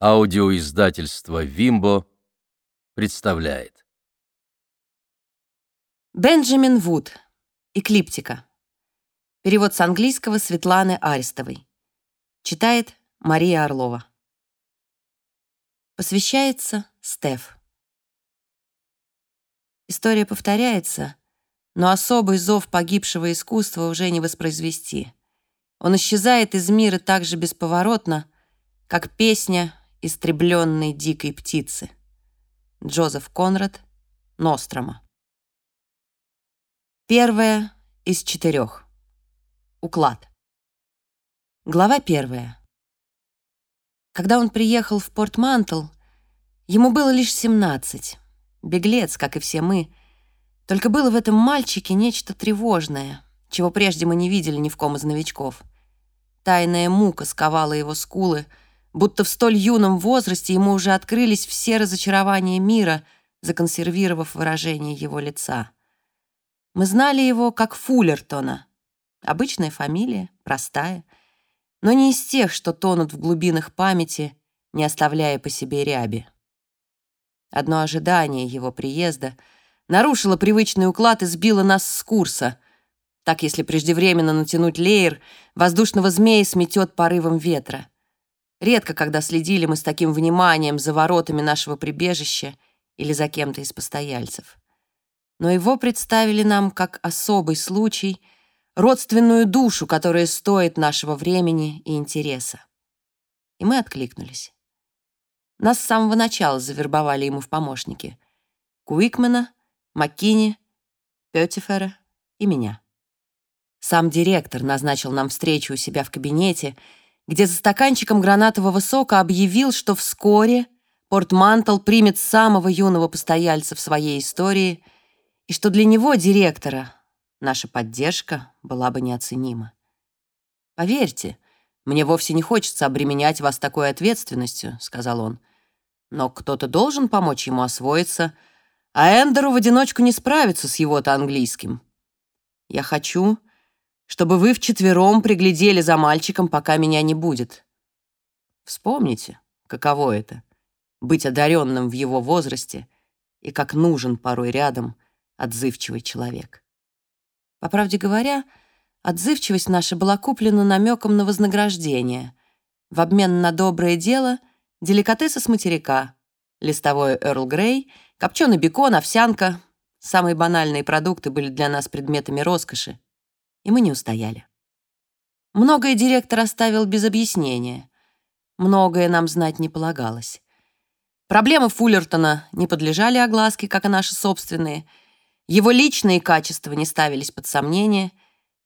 Аудиоиздательство «Вимбо» представляет. Бенджамин Вуд. Эклиптика. Перевод с английского Светланы Арестовой. Читает Мария Орлова. Посвящается Стеф. История повторяется, но особый зов погибшего искусства уже не воспроизвести. Он исчезает из мира так же бесповоротно, как песня истребленной дикой птицы. Джозеф Конрад, Нострома. Первая из четырех. Уклад. Глава первая. Когда он приехал в Порт-Мантл, ему было лишь 17. Беглец, как и все мы. Только было в этом мальчике нечто тревожное, чего прежде мы не видели ни в ком из новичков. Тайная мука сковала его скулы — будто в столь юном возрасте ему уже открылись все разочарования мира, законсервировав выражение его лица. Мы знали его как Фуллертона. Обычная фамилия, простая, но не из тех, что тонут в глубинах памяти, не оставляя по себе ряби. Одно ожидание его приезда нарушило привычный уклад и сбило нас с курса. Так, если преждевременно натянуть леер, воздушного змея сметет порывом ветра. Редко, когда следили мы с таким вниманием за воротами нашего прибежища или за кем-то из постояльцев. Но его представили нам как особый случай, родственную душу, которая стоит нашего времени и интереса. И мы откликнулись. Нас с самого начала завербовали ему в помощники. Куикмена, Маккини, Петтифера и меня. Сам директор назначил нам встречу у себя в кабинете — где за стаканчиком гранатового сока объявил, что вскоре Портмантл примет самого юного постояльца в своей истории и что для него, директора, наша поддержка была бы неоценима. «Поверьте, мне вовсе не хочется обременять вас такой ответственностью», — сказал он. «Но кто-то должен помочь ему освоиться, а Эндеру в одиночку не справиться с его-то английским. Я хочу, чтобы вы вчетвером приглядели за мальчиком, пока меня не будет. Вспомните, каково это — быть одаренным в его возрасте и как нужен порой рядом отзывчивый человек. По правде говоря, отзывчивость наша была куплена намеком на вознаграждение. В обмен на доброе дело — деликатесы с материка, листовой Эрл Грей, копченый бекон, овсянка. Самые банальные продукты были для нас предметами роскоши и мы не устояли. Многое директор оставил без объяснения. Многое нам знать не полагалось. Проблемы Фуллертона не подлежали огласке, как и наши собственные. Его личные качества не ставились под сомнение.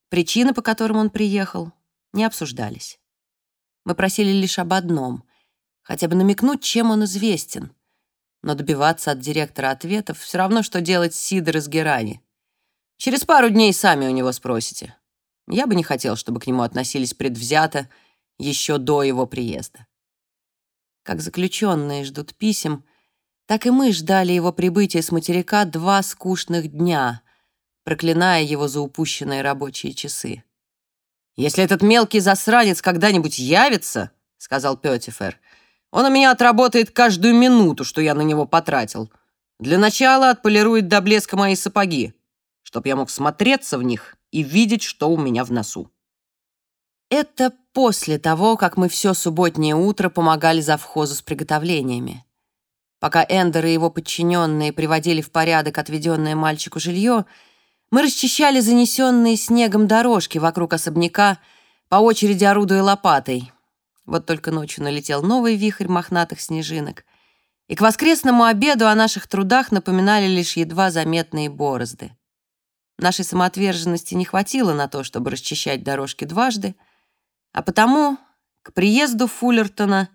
Причины, по которым он приехал, не обсуждались. Мы просили лишь об одном — хотя бы намекнуть, чем он известен. Но добиваться от директора ответов все равно, что делать сидр из герани. Через пару дней сами у него спросите. Я бы не хотел, чтобы к нему относились предвзято еще до его приезда. Как заключенные ждут писем, так и мы ждали его прибытия с материка два скучных дня, проклиная его за упущенные рабочие часы. «Если этот мелкий засранец когда-нибудь явится, — сказал Пётифер, — он у меня отработает каждую минуту, что я на него потратил. Для начала отполирует до блеска мои сапоги чтоб я мог смотреться в них и видеть, что у меня в носу. Это после того, как мы все субботнее утро помогали завхозу с приготовлениями. Пока Эндер и его подчиненные приводили в порядок отведенное мальчику жилье, мы расчищали занесенные снегом дорожки вокруг особняка, по очереди орудуя лопатой. Вот только ночью налетел новый вихрь мохнатых снежинок, и к воскресному обеду о наших трудах напоминали лишь едва заметные борозды. Нашей самоотверженности не хватило на то, чтобы расчищать дорожки дважды, а потому к приезду Фуллертона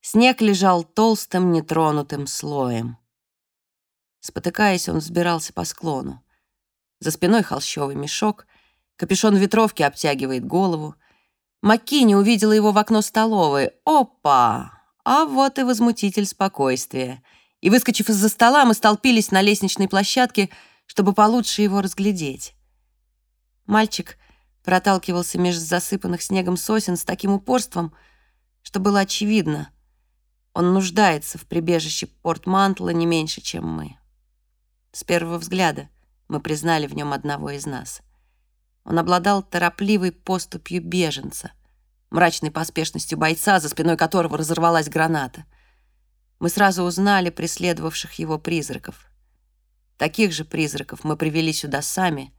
снег лежал толстым нетронутым слоем. Спотыкаясь, он взбирался по склону. За спиной холщовый мешок, капюшон ветровки обтягивает голову. Маккини увидела его в окно столовой. Опа! А вот и возмутитель спокойствия. И, выскочив из-за стола, мы столпились на лестничной площадке — чтобы получше его разглядеть. Мальчик проталкивался между засыпанных снегом сосен с таким упорством, что было очевидно. Он нуждается в прибежище Портмантла не меньше, чем мы. С первого взгляда мы признали в нем одного из нас. Он обладал торопливой поступью беженца, мрачной поспешностью бойца, за спиной которого разорвалась граната. Мы сразу узнали преследовавших его призраков. Таких же призраков мы привели сюда сами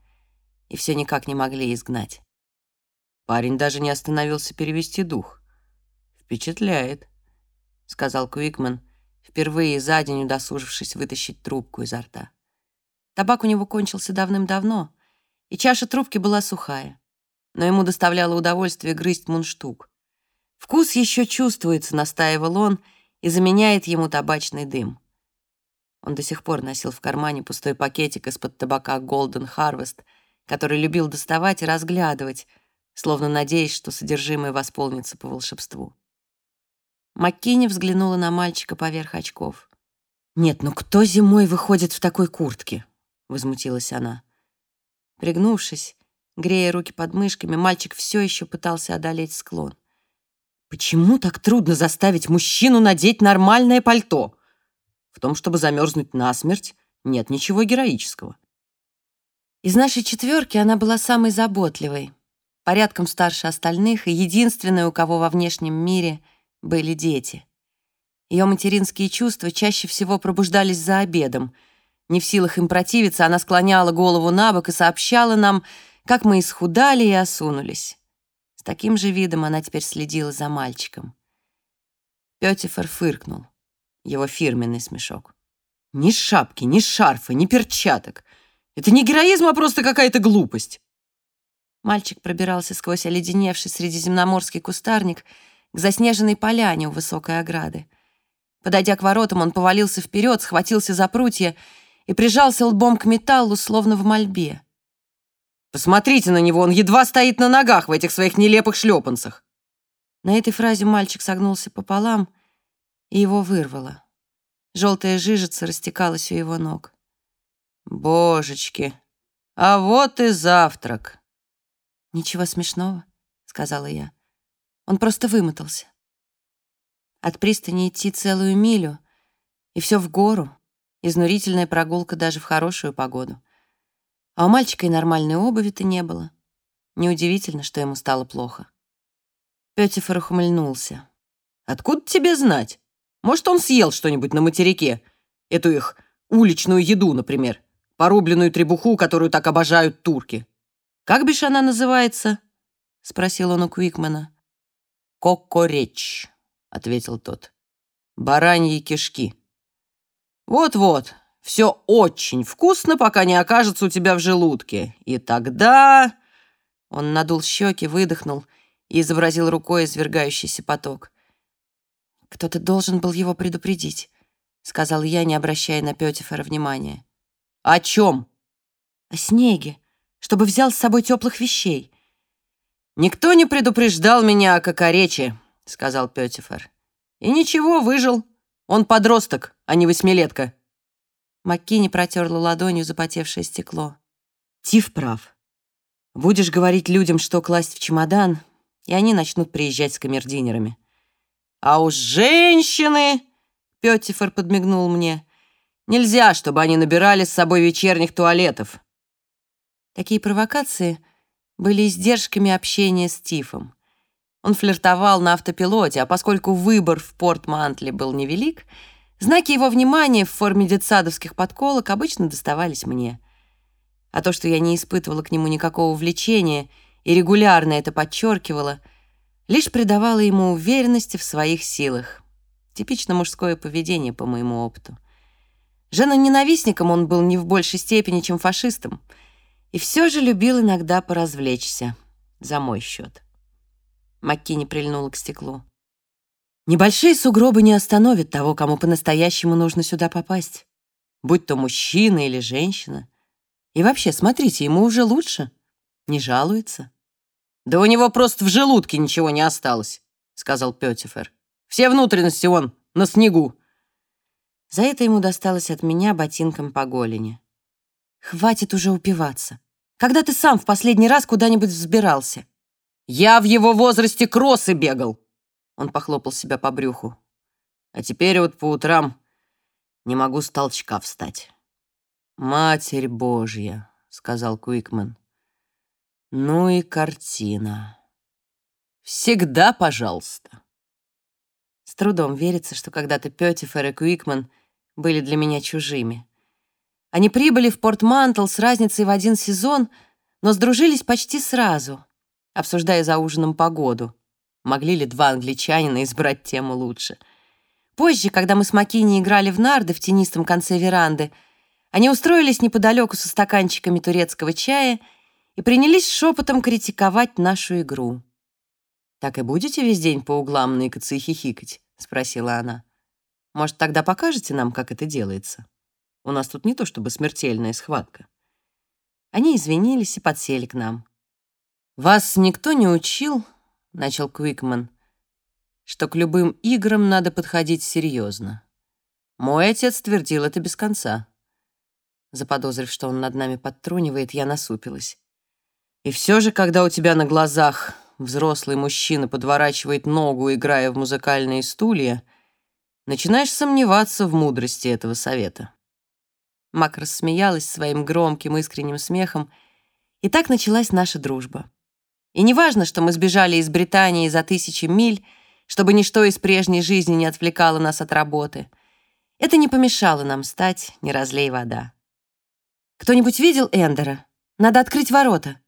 и все никак не могли изгнать. Парень даже не остановился перевести дух. «Впечатляет», — сказал Куикман, впервые за день удосужившись вытащить трубку изо рта. Табак у него кончился давным-давно, и чаша трубки была сухая, но ему доставляло удовольствие грызть мундштук. Вкус еще чувствуется, настаивал он, и заменяет ему табачный дым. Он до сих пор носил в кармане пустой пакетик из-под табака Golden Harvest, который любил доставать и разглядывать, словно надеясь, что содержимое восполнится по волшебству. Маккини взглянула на мальчика поверх очков. «Нет, ну кто зимой выходит в такой куртке?» — возмутилась она. Пригнувшись, грея руки под мышками, мальчик все еще пытался одолеть склон. «Почему так трудно заставить мужчину надеть нормальное пальто? В том, чтобы замерзнуть насмерть, нет ничего героического». Из нашей четверки она была самой заботливой, порядком старше остальных и единственной, у кого во внешнем мире — были дети. Ее материнские чувства чаще всего пробуждались за обедом. Не в силах им противиться, она склоняла голову на бок и сообщала нам, как мы исхудали и осунулись. С таким же видом она теперь следила за мальчиком. Пётифор фыркнул. Его фирменный смешок. «Ни шапки, ни шарфа, ни перчаток. Это не героизм, а просто какая-то глупость». Мальчик пробирался сквозь оледеневший средиземноморский кустарник — к заснеженной поляне у высокой ограды. Подойдя к воротам, он повалился вперед, схватился за прутья и прижался лбом к металлу, словно в мольбе. «Посмотрите на него, он едва стоит на ногах в этих своих нелепых шлепанцах!» На этой фразе мальчик согнулся пополам, и его вырвало. Желтая жижица растекалась у его ног. «Божечки, а вот и завтрак!» «Ничего смешного», — сказала я. Он просто вымотался. От пристани идти целую милю, и все в гору, изнурительная прогулка даже в хорошую погоду. А у мальчика и нормальной обуви-то не было. Неудивительно, что ему стало плохо. Пётифор ухмыльнулся. «Откуда тебе знать? Может, он съел что-нибудь на материке? Эту их уличную еду, например. Порубленную требуху, которую так обожают турки. Как бишь она называется?» — спросил он у Квикмана. «Кокореч», — ответил тот. «Бараньи кишки». «Вот-вот, все очень вкусно, пока не окажется у тебя в желудке. И тогда...» Он надул щеки, выдохнул и изобразил рукой извергающийся поток. «Кто-то должен был его предупредить», — сказал я, не обращая на Пётифера внимания. «О чем?» «О снеге, чтобы взял с собой теплых вещей. «Никто не предупреждал меня о кокорече», — сказал Пётифер. «И ничего, выжил. Он подросток, а не восьмилетка». Маккини протерла ладонью запотевшее стекло. «Тиф прав. Будешь говорить людям, что класть в чемодан, и они начнут приезжать с камердинерами. «А уж женщины!» — Пётифер подмигнул мне. «Нельзя, чтобы они набирали с собой вечерних туалетов». Такие провокации были издержками общения с Тифом. Он флиртовал на автопилоте, а поскольку выбор в Порт-Мантли был невелик, знаки его внимания в форме детсадовских подколок обычно доставались мне. А то, что я не испытывала к нему никакого влечения и регулярно это подчеркивала, лишь придавало ему уверенности в своих силах. Типично мужское поведение, по моему опыту. Женоненавистником он был не в большей степени, чем фашистом — и все же любил иногда поразвлечься. За мой счет. Маккини прильнула к стеклу. Небольшие сугробы не остановят того, кому по-настоящему нужно сюда попасть. Будь то мужчина или женщина. И вообще, смотрите, ему уже лучше. Не жалуется. «Да у него просто в желудке ничего не осталось», — сказал Пётифер. «Все внутренности он на снегу». За это ему досталось от меня ботинком по голени. Хватит уже упиваться. Когда ты сам в последний раз куда-нибудь взбирался? Я в его возрасте кроссы бегал. Он похлопал себя по брюху. А теперь вот по утрам не могу с толчка встать. «Матерь Божья», — сказал Куикман. «Ну и картина. Всегда пожалуйста». С трудом верится, что когда-то Пётифер и Куикман были для меня чужими. Они прибыли в Порт-Мантл с разницей в один сезон, но сдружились почти сразу, обсуждая за ужином погоду. Могли ли два англичанина избрать тему лучше? Позже, когда мы с Макини играли в нарды в тенистом конце веранды, они устроились неподалеку со стаканчиками турецкого чая и принялись шепотом критиковать нашу игру. «Так и будете весь день по углам ныкаться и хихикать?» — спросила она. «Может, тогда покажете нам, как это делается? У нас тут не то чтобы смертельная схватка». Они извинились и подсели к нам. «Вас никто не учил?» — начал Квикман что к любым играм надо подходить серьезно. Мой отец твердил это без конца. Заподозрив, что он над нами подтрунивает, я насупилась. И все же, когда у тебя на глазах взрослый мужчина подворачивает ногу, играя в музыкальные стулья, начинаешь сомневаться в мудрости этого совета. Мак рассмеялась своим громким искренним смехом, и так началась наша дружба. И неважно, что мы сбежали из Британии за тысячи миль, чтобы ничто из прежней жизни не отвлекало нас от работы. Это не помешало нам стать «не разлей вода». «Кто-нибудь видел Эндера? Надо открыть ворота».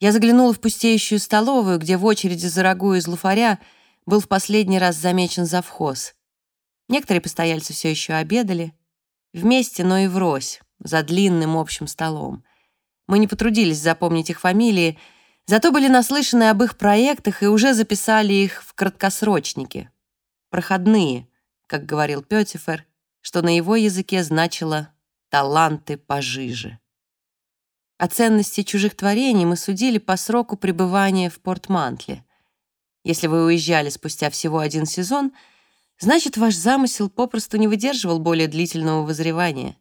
Я заглянула в пустеющую столовую, где в очереди за рагу из луфаря был в последний раз замечен завхоз. Некоторые постояльцы все еще обедали. Вместе, но и врозь, за длинным общим столом. Мы не потрудились запомнить их фамилии, Зато были наслышаны об их проектах и уже записали их в краткосрочники. Проходные, как говорил Пётифер, что на его языке значило «таланты пожиже». О ценности чужих творений мы судили по сроку пребывания в Портмантле. Если вы уезжали спустя всего один сезон, значит, ваш замысел попросту не выдерживал более длительного вызревания.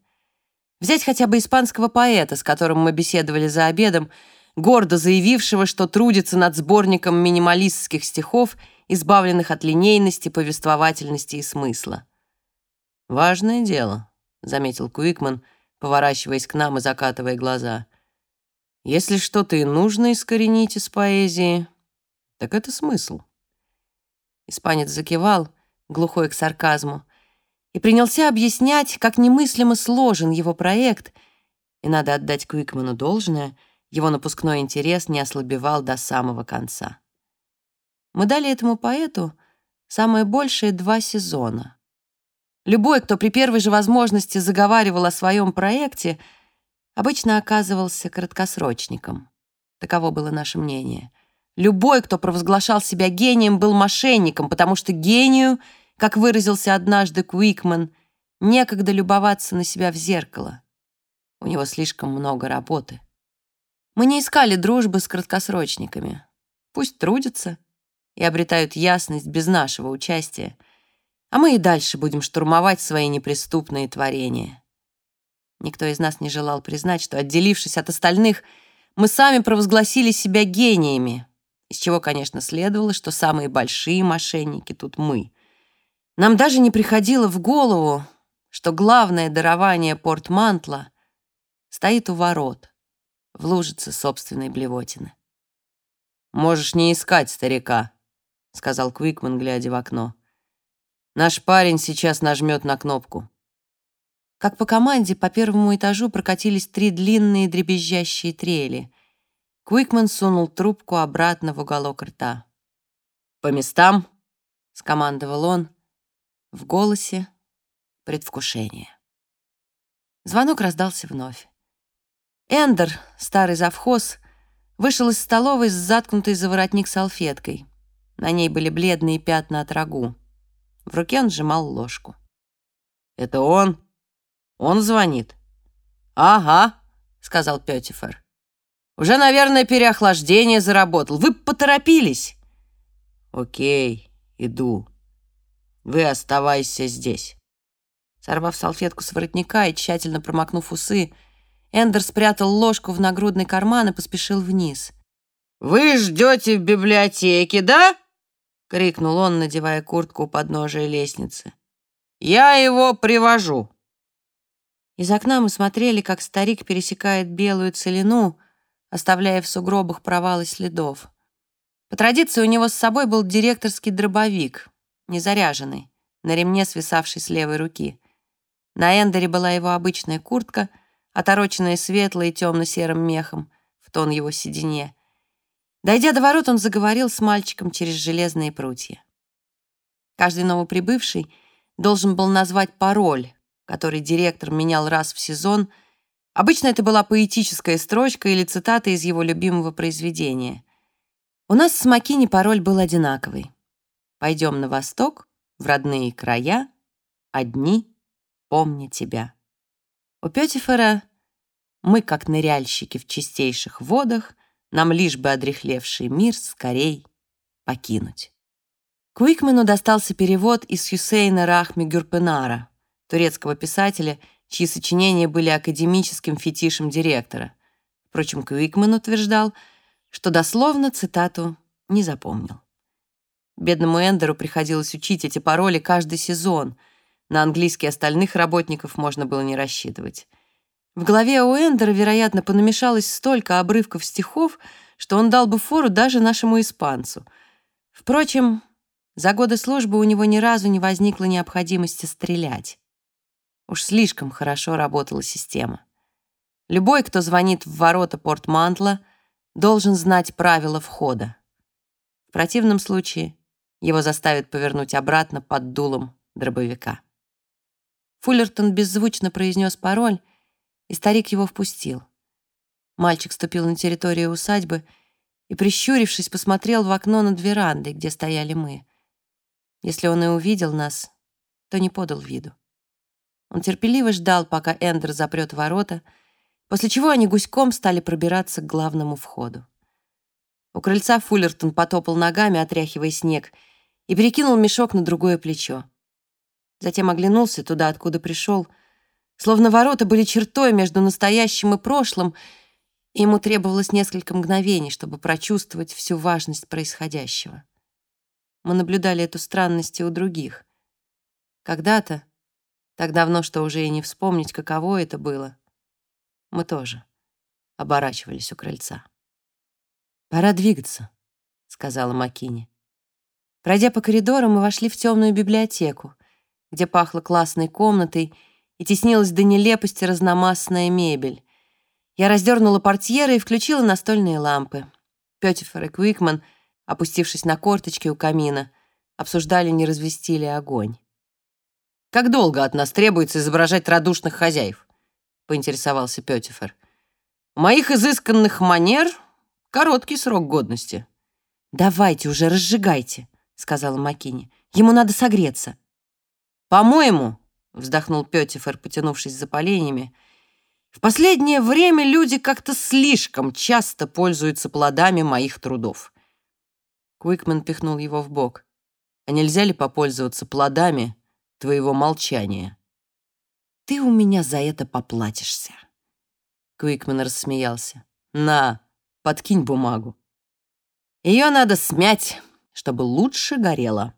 Взять хотя бы испанского поэта, с которым мы беседовали за обедом — гордо заявившего, что трудится над сборником минималистских стихов, избавленных от линейности, повествовательности и смысла. «Важное дело», — заметил Куикман, поворачиваясь к нам и закатывая глаза. «Если что-то и нужно искоренить из поэзии, так это смысл». Испанец закивал, глухой к сарказму, и принялся объяснять, как немыслимо сложен его проект, и надо отдать Куикману должное — его напускной интерес не ослабевал до самого конца. Мы дали этому поэту самое большее два сезона. Любой, кто при первой же возможности заговаривал о своем проекте, обычно оказывался краткосрочником. Таково было наше мнение. Любой, кто провозглашал себя гением, был мошенником, потому что гению, как выразился однажды Куикман, некогда любоваться на себя в зеркало. У него слишком много работы. Мы не искали дружбы с краткосрочниками. Пусть трудятся и обретают ясность без нашего участия, а мы и дальше будем штурмовать свои неприступные творения. Никто из нас не желал признать, что, отделившись от остальных, мы сами провозгласили себя гениями, из чего, конечно, следовало, что самые большие мошенники тут мы. Нам даже не приходило в голову, что главное дарование портмантла стоит у ворот — в лужице собственной блевотины. «Можешь не искать старика», — сказал Квикман, глядя в окно. «Наш парень сейчас нажмет на кнопку». Как по команде, по первому этажу прокатились три длинные дребезжащие трели. Квикман сунул трубку обратно в уголок рта. «По местам», — скомандовал он, в голосе предвкушение. Звонок раздался вновь. Эндер, старый завхоз, вышел из столовой с заткнутой за воротник салфеткой. На ней были бледные пятна от рагу. В руке он сжимал ложку. «Это он? Он звонит?» «Ага», — сказал Пётифер. «Уже, наверное, переохлаждение заработал. Вы поторопились!» «Окей, иду. Вы оставайся здесь». Сорвав салфетку с воротника и тщательно промокнув усы, Эндер спрятал ложку в нагрудный карман и поспешил вниз. «Вы ждете в библиотеке, да?» — крикнул он, надевая куртку у подножия лестницы. «Я его привожу!» Из окна мы смотрели, как старик пересекает белую целину, оставляя в сугробах провалы следов. По традиции у него с собой был директорский дробовик, незаряженный, на ремне свисавший с левой руки. На Эндере была его обычная куртка, отороченная светлой и темно-серым мехом, в тон его седине. Дойдя до ворот, он заговорил с мальчиком через железные прутья. Каждый новоприбывший должен был назвать пароль, который директор менял раз в сезон. Обычно это была поэтическая строчка или цитата из его любимого произведения. У нас с Макини пароль был одинаковый. «Пойдем на восток, в родные края, одни, помня тебя». У Пётифера мы, как ныряльщики в чистейших водах, нам лишь бы одрехлевший мир скорей покинуть. Куикмену достался перевод из Хюсейна Рахми Гюрпенара, турецкого писателя, чьи сочинения были академическим фетишем директора. Впрочем, Куикмен утверждал, что дословно цитату не запомнил. Бедному Эндеру приходилось учить эти пароли каждый сезон. На английский остальных работников можно было не рассчитывать. В голове у Эндера, вероятно, понамешалось столько обрывков стихов, что он дал бы фору даже нашему испанцу. Впрочем, за годы службы у него ни разу не возникло необходимости стрелять. Уж слишком хорошо работала система. Любой, кто звонит в ворота Портмантла, должен знать правила входа. В противном случае его заставят повернуть обратно под дулом дробовика. Фуллертон беззвучно произнес пароль, и старик его впустил. Мальчик ступил на территорию усадьбы и, прищурившись, посмотрел в окно над верандой, где стояли мы. Если он и увидел нас, то не подал виду. Он терпеливо ждал, пока Эндер запрет ворота, после чего они гуськом стали пробираться к главному входу. У крыльца Фуллертон потопал ногами, отряхивая снег, и перекинул мешок на другое плечо. Затем оглянулся туда, откуда пришел — Словно ворота были чертой между настоящим и прошлым, и ему требовалось несколько мгновений, чтобы прочувствовать всю важность происходящего. Мы наблюдали эту странность и у других. Когда-то, так давно, что уже и не вспомнить, каково это было, мы тоже оборачивались у крыльца. «Пора двигаться», — сказала Макини. Пройдя по коридору, мы вошли в темную библиотеку, где пахло классной комнатой и теснилась до нелепости разномастная мебель. Я раздернула портьеры и включила настольные лампы. Пётифер и Квикман, опустившись на корточки у камина, обсуждали, не развести ли огонь. «Как долго от нас требуется изображать радушных хозяев?» — поинтересовался Пётифер. «У моих изысканных манер короткий срок годности». «Давайте уже, разжигайте», — сказала Макини. «Ему надо согреться». «По-моему, вздохнул Пётифер, потянувшись за поленьями. В последнее время люди как-то слишком часто пользуются плодами моих трудов. Куикман пихнул его в бок. А нельзя ли попользоваться плодами твоего молчания? Ты у меня за это поплатишься. Куикман рассмеялся. На, подкинь бумагу. Ее надо смять, чтобы лучше горело.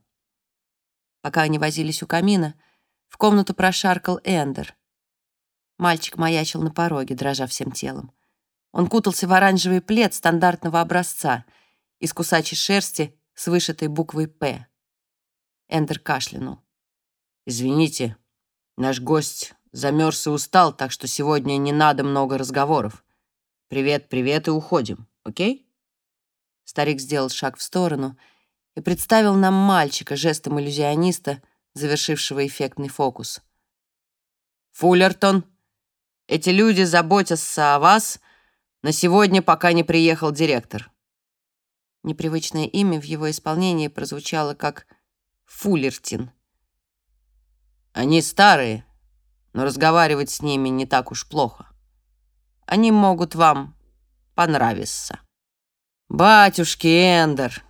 Пока они возились у камина, в комнату прошаркал Эндер. Мальчик маячил на пороге, дрожа всем телом. Он кутался в оранжевый плед стандартного образца из кусачей шерсти с вышитой буквой «П». Эндер кашлянул. «Извините, наш гость замерз и устал, так что сегодня не надо много разговоров. Привет, привет и уходим, окей?» Старик сделал шаг в сторону и представил нам мальчика жестом иллюзиониста — завершившего эффектный фокус. «Фуллертон, эти люди заботятся о вас на сегодня, пока не приехал директор». Непривычное имя в его исполнении прозвучало как Фуллертин. «Они старые, но разговаривать с ними не так уж плохо. Они могут вам понравиться». «Батюшки Эндер!»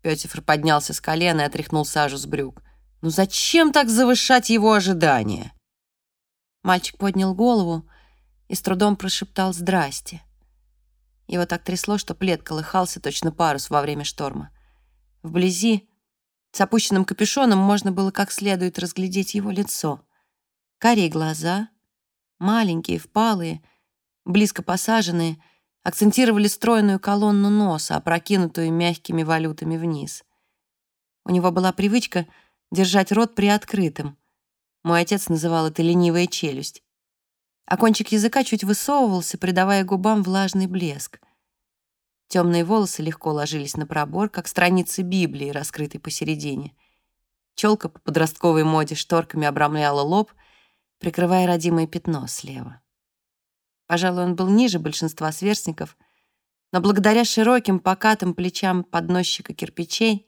Пётифер поднялся с колена и отряхнул сажу с брюк. Ну зачем так завышать его ожидания? Мальчик поднял голову и с трудом прошептал «Здрасте». Его так трясло, что плед колыхался точно парус во время шторма. Вблизи С опущенным капюшоном можно было как следует разглядеть его лицо. Карие глаза, маленькие, впалые, близко посаженные, акцентировали стройную колонну носа, опрокинутую мягкими валютами вниз. У него была привычка держать рот приоткрытым. Мой отец называл это ленивая челюсть. А кончик языка чуть высовывался, придавая губам влажный блеск. Темные волосы легко ложились на пробор, как страницы Библии, раскрытой посередине. Челка по подростковой моде шторками обрамляла лоб, прикрывая родимое пятно слева. Пожалуй, он был ниже большинства сверстников, но благодаря широким покатым плечам подносчика кирпичей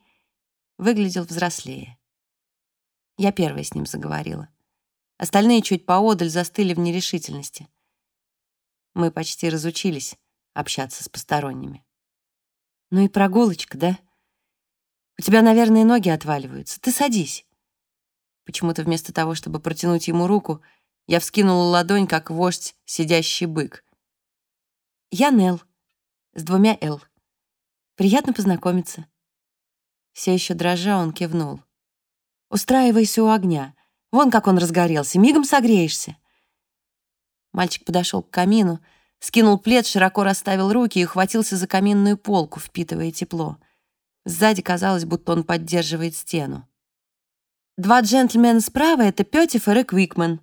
выглядел взрослее. Я первая с ним заговорила. Остальные чуть поодаль застыли в нерешительности. Мы почти разучились общаться с посторонними. Ну и прогулочка, да? У тебя, наверное, ноги отваливаются. Ты садись. Почему-то вместо того, чтобы протянуть ему руку, я вскинула ладонь, как вождь, сидящий бык. Я Нел, с двумя «Л». Приятно познакомиться. Все еще дрожа, он кивнул. Устраивайся у огня. Вон как он разгорелся, мигом согреешься. Мальчик подошел к камину, скинул плед, широко расставил руки и ухватился за каминную полку, впитывая тепло. Сзади казалось, будто он поддерживает стену. Два джентльмена справа — это Пётифер и Квикман.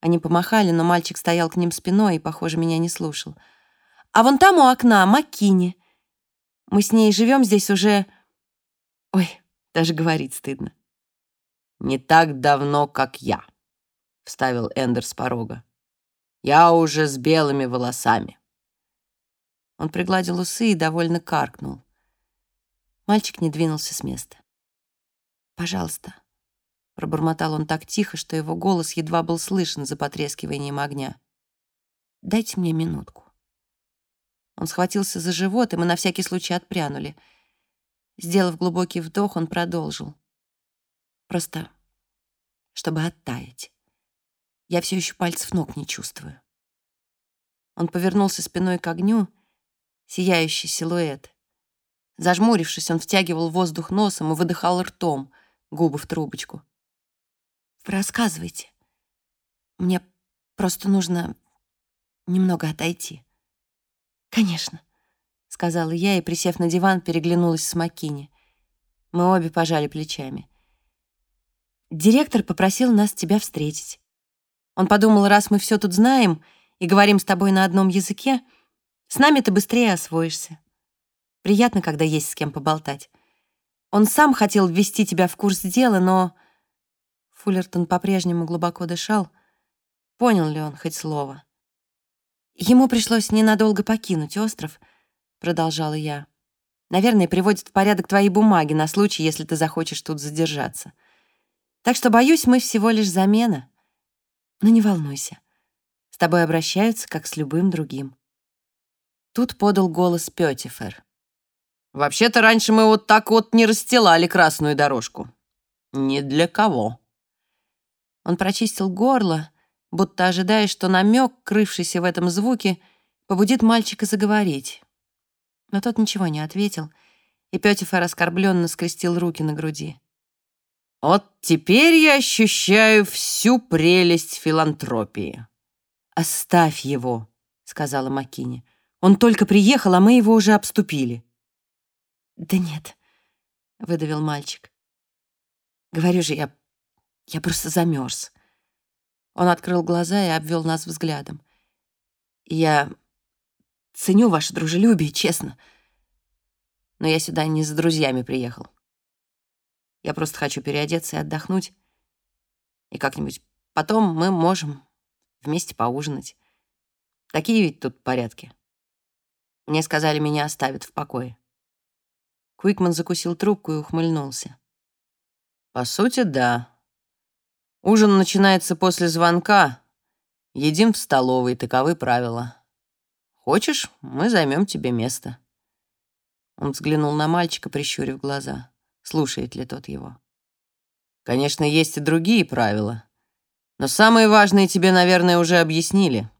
Они помахали, но мальчик стоял к ним спиной и, похоже, меня не слушал. А вон там у окна Маккини. Мы с ней живем здесь уже... Ой, даже говорить стыдно. «Не так давно, как я», — вставил Эндер с порога. Я уже с белыми волосами. Он пригладил усы и довольно каркнул. Мальчик не двинулся с места. «Пожалуйста», — пробормотал он так тихо, что его голос едва был слышен за потрескиванием огня. «Дайте мне минутку». Он схватился за живот, и мы на всякий случай отпрянули. Сделав глубокий вдох, он продолжил. «Просто чтобы оттаять. Я все еще пальцев ног не чувствую. Он повернулся спиной к огню, сияющий силуэт. Зажмурившись, он втягивал воздух носом и выдыхал ртом, губы в трубочку. «Вы рассказывайте. Мне просто нужно немного отойти». «Конечно», — сказала я и, присев на диван, переглянулась с Маккини. Мы обе пожали плечами. «Директор попросил нас тебя встретить. Он подумал, раз мы все тут знаем и говорим с тобой на одном языке, с нами ты быстрее освоишься. Приятно, когда есть с кем поболтать. Он сам хотел ввести тебя в курс дела, но... Фуллертон по-прежнему глубоко дышал. Понял ли он хоть слово? Ему пришлось ненадолго покинуть остров, продолжала я. Наверное, приводит в порядок твои бумаги на случай, если ты захочешь тут задержаться. Так что, боюсь, мы всего лишь замена. Но не волнуйся. С тобой обращаются, как с любым другим. Тут подал голос Пётифер. «Вообще-то раньше мы вот так вот не расстилали красную дорожку. Ни для кого». Он прочистил горло, будто ожидая, что намек, крывшийся в этом звуке, побудит мальчика заговорить. Но тот ничего не ответил, и Пётифер оскорбленно скрестил руки на груди. Вот теперь я ощущаю всю прелесть филантропии. «Оставь его», — сказала Маккини. «Он только приехал, а мы его уже обступили». «Да нет», — выдавил мальчик. «Говорю же, я... я просто замерз. Он открыл глаза и обвел нас взглядом. «Я ценю ваше дружелюбие, честно, но я сюда не за друзьями приехал. Я просто хочу переодеться и отдохнуть. И как-нибудь потом мы можем вместе поужинать. Такие ведь тут порядки. Мне сказали, меня оставят в покое. Куикман закусил трубку и ухмыльнулся. По сути, да. Ужин начинается после звонка. Едим в столовой, таковы правила. Хочешь, мы займем тебе место. Он взглянул на мальчика, прищурив глаза слушает ли тот его. Конечно, есть и другие правила, но самые важные тебе, наверное, уже объяснили.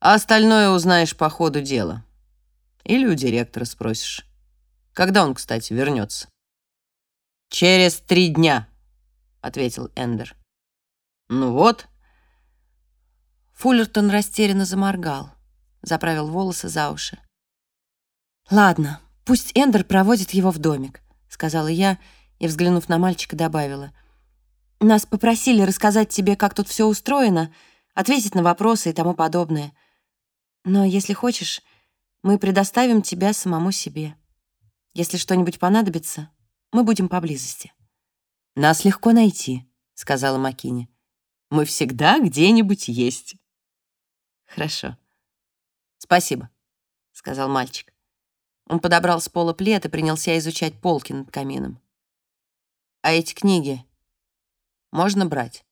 А остальное узнаешь по ходу дела. Или у директора спросишь. Когда он, кстати, вернется? «Через три дня», — ответил Эндер. «Ну вот». Фуллертон растерянно заморгал, заправил волосы за уши. «Ладно, пусть Эндер проводит его в домик», — сказала я и, взглянув на мальчика, добавила. «Нас попросили рассказать тебе, как тут все устроено, ответить на вопросы и тому подобное. Но если хочешь, мы предоставим тебя самому себе. Если что-нибудь понадобится, мы будем поблизости». «Нас легко найти», — сказала Макини. «Мы всегда где-нибудь есть». «Хорошо. Спасибо», — сказал мальчик. Он подобрал с пола плед и принялся изучать полки над камином. «А эти книги можно брать?»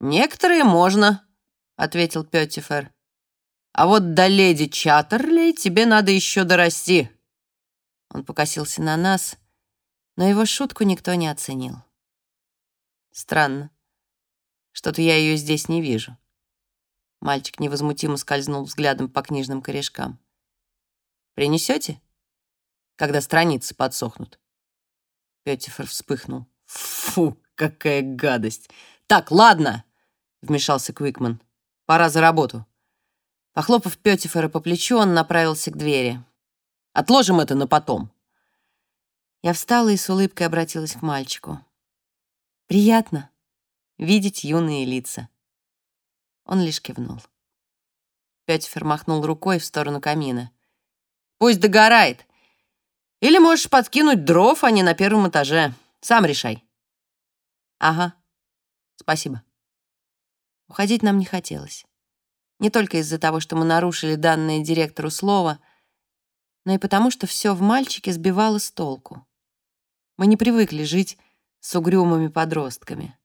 «Некоторые можно», — ответил Петтифер. «А вот до леди Чаттерлей тебе надо еще дорасти». Он покосился на нас, но его шутку никто не оценил. «Странно. Что-то я ее здесь не вижу». Мальчик невозмутимо скользнул взглядом по книжным корешкам. Принесете, когда страницы подсохнут?» Петтифер вспыхнул. «Фу, какая гадость! Так, ладно!» — вмешался Квикман. «Пора за работу». Похлопав Петтифера по плечу, он направился к двери. «Отложим это на потом». Я встала и с улыбкой обратилась к мальчику. «Приятно видеть юные лица». Он лишь кивнул. Петтифер махнул рукой в сторону камина. Пусть догорает. Или можешь подкинуть дров, а не на первом этаже. Сам решай. Ага. Спасибо. Уходить нам не хотелось. Не только из-за того, что мы нарушили данное директору слово, но и потому, что все в мальчике сбивало с толку. Мы не привыкли жить с угрюмыми подростками.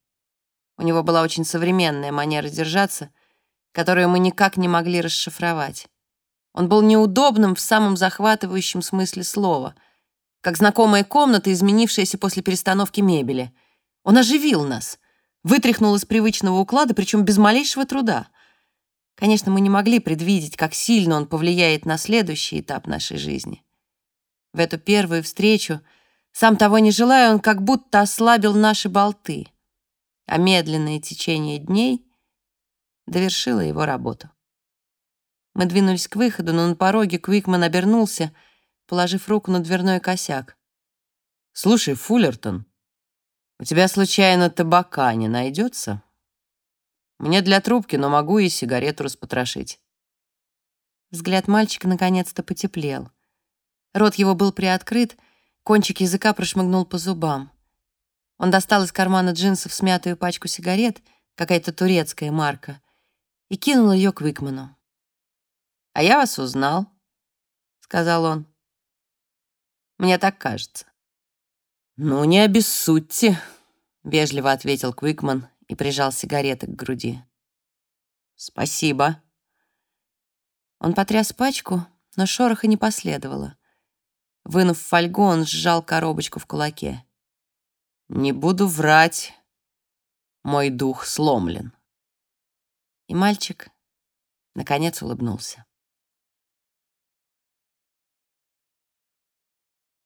У него была очень современная манера держаться, которую мы никак не могли расшифровать. Он был неудобным в самом захватывающем смысле слова, как знакомая комната, изменившаяся после перестановки мебели. Он оживил нас, вытряхнул из привычного уклада, причем без малейшего труда. Конечно, мы не могли предвидеть, как сильно он повлияет на следующий этап нашей жизни. В эту первую встречу, сам того не желая, он как будто ослабил наши болты, а медленное течение дней довершило его работу. Мы двинулись к выходу, но на пороге Квикман обернулся, положив руку на дверной косяк. «Слушай, Фуллертон, у тебя случайно табака не найдется? Мне для трубки, но могу и сигарету распотрошить». Взгляд мальчика наконец-то потеплел. Рот его был приоткрыт, кончик языка прошмыгнул по зубам. Он достал из кармана джинсов смятую пачку сигарет, какая-то турецкая марка, и кинул ее к Викману. «А я вас узнал», — сказал он. «Мне так кажется». «Ну, не обессудьте», — вежливо ответил Квикман и прижал сигареты к груди. «Спасибо». Он потряс пачку, но шороха не последовало. Вынув фольгу, он сжал коробочку в кулаке. «Не буду врать, мой дух сломлен». И мальчик, наконец, улыбнулся.